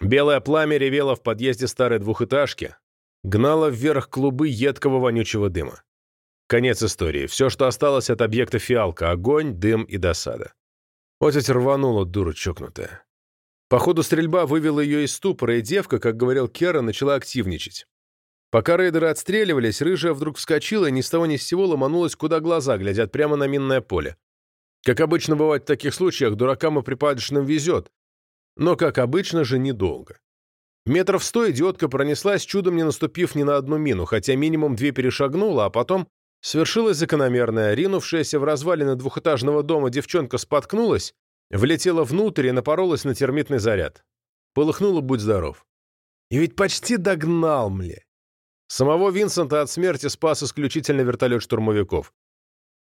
Белое пламя ревело в подъезде старой двухэтажки, гнало вверх клубы едкого вонючего дыма. Конец истории. Все, что осталось от объекта фиалка — огонь, дым и досада. Ведь рванула, дура чокнутая. По ходу стрельба вывела ее из ступора, и девка, как говорил Кера, начала активничать. Пока рейдеры отстреливались, рыжая вдруг вскочила и ни с того ни с сего ломанулась, куда глаза глядят, прямо на минное поле. Как обычно бывает в таких случаях, дуракам и припадочным везет, но, как обычно же, недолго. Метров сто идиотка пронеслась, чудом не наступив ни на одну мину, хотя минимум две перешагнула, а потом свершилась закономерная. Ринувшаяся в развалины двухэтажного дома девчонка споткнулась, влетела внутрь и напоролась на термитный заряд. Полыхнула «Будь здоров». И ведь почти догнал, мле. Самого Винсента от смерти спас исключительно вертолет штурмовиков.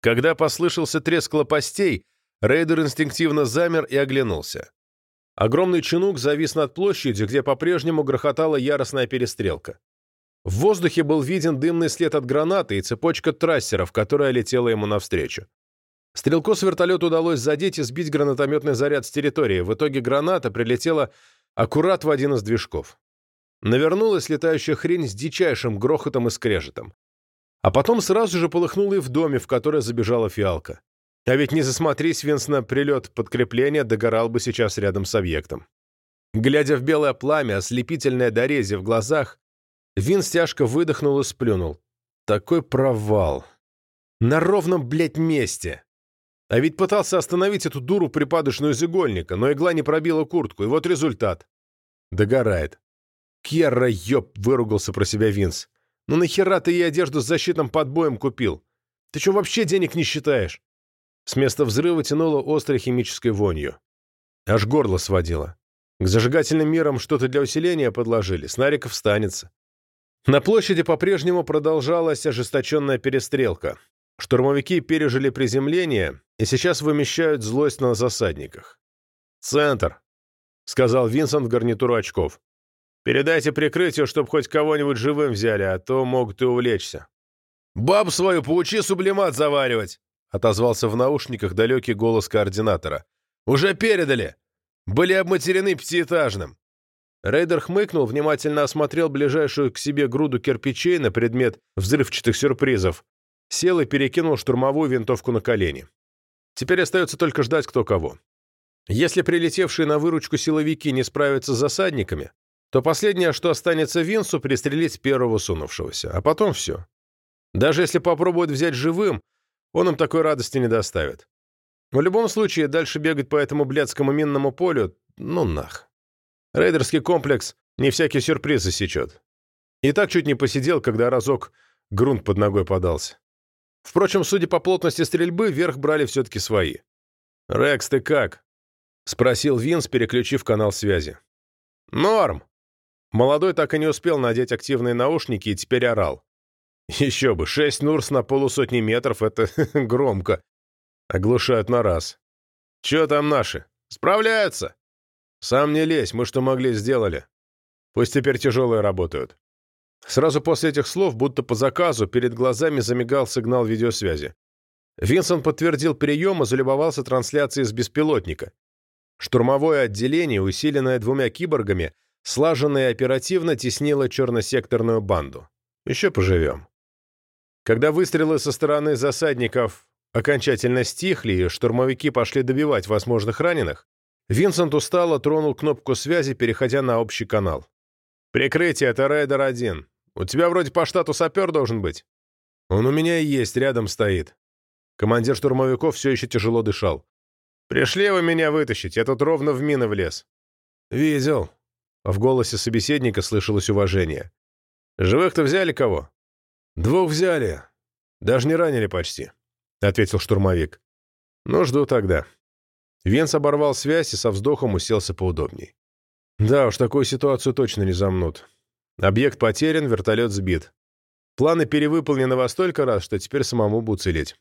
Когда послышался треск лопастей, рейдер инстинктивно замер и оглянулся. Огромный чинук завис над площадью, где по-прежнему грохотала яростная перестрелка. В воздухе был виден дымный след от гранаты и цепочка трассеров, которая летела ему навстречу. Стрелку с вертолета удалось задеть и сбить гранатометный заряд с территории. В итоге граната прилетела аккурат в один из движков. Навернулась летающая хрень с дичайшим грохотом и скрежетом. А потом сразу же полыхнула и в доме, в который забежала фиалка. А ведь не засмотрись, Винс, на прилет подкрепления, догорал бы сейчас рядом с объектом. Глядя в белое пламя, ослепительное дорези в глазах, Винс тяжко выдохнул и сплюнул. Такой провал. На ровном, блядь, месте. А ведь пытался остановить эту дуру припадочную из игольника, но игла не пробила куртку, и вот результат. Догорает. Кьерра, ёб, выругался про себя Винс. Ну нахера ты ей одежду с защитным подбоем купил? Ты что, вообще денег не считаешь? С места взрыва тянуло острой химической вонью. Аж горло сводило. К зажигательным мирам что-то для усиления подложили, снариков станется. На площади по-прежнему продолжалась ожесточенная перестрелка. Штурмовики пережили приземление и сейчас вымещают злость на засадниках. «Центр», — сказал Винсент в гарнитуру очков. «Передайте прикрытию, чтобы хоть кого-нибудь живым взяли, а то могут и увлечься». «Бабу свою поучи сублимат заваривать!» — отозвался в наушниках далекий голос координатора. «Уже передали! Были обматерены пятиэтажным!» Рейдер хмыкнул, внимательно осмотрел ближайшую к себе груду кирпичей на предмет взрывчатых сюрпризов, сел и перекинул штурмовую винтовку на колени. Теперь остается только ждать кто кого. Если прилетевшие на выручку силовики не справятся с засадниками, то последнее, что останется Винсу, пристрелить первого сунувшегося, а потом все. Даже если попробуют взять живым, он им такой радости не доставит. В любом случае, дальше бегать по этому блядскому минному полю, ну нах. Рейдерский комплекс не всякий сюрприз засечет. И так чуть не посидел, когда разок грунт под ногой подался. Впрочем, судя по плотности стрельбы, верх брали все-таки свои. «Рекс, ты как?» — спросил Винс, переключив канал связи. «Норм!» Молодой так и не успел надеть активные наушники и теперь орал. Еще бы, шесть нурс на полусотни метров — это громко. Оглушают на раз. Че там наши? Справляются? Сам не лезь, мы что могли, сделали. Пусть теперь тяжелые работают. Сразу после этих слов, будто по заказу, перед глазами замигал сигнал видеосвязи. Винсент подтвердил прием и залюбовался трансляцией с беспилотника. Штурмовое отделение, усиленное двумя киборгами, слаженно и оперативно теснило черносекторную банду. Еще поживем. Когда выстрелы со стороны засадников окончательно стихли и штурмовики пошли добивать возможных раненых, Винсент устало тронул кнопку связи, переходя на общий канал. «Прикрытие, это Рейдер-1. У тебя вроде по штату сапер должен быть». «Он у меня и есть, рядом стоит». Командир штурмовиков все еще тяжело дышал. «Пришли его меня вытащить, я тут ровно в мины влез». «Видел». В голосе собеседника слышалось уважение. «Живых-то взяли кого?» «Двух взяли. Даже не ранили почти», — ответил штурмовик. «Ну, жду тогда». Венс оборвал связь и со вздохом уселся поудобней. «Да уж, такую ситуацию точно не замнут. Объект потерян, вертолет сбит. Планы перевыполнены во столько раз, что теперь самому бы уцелеть».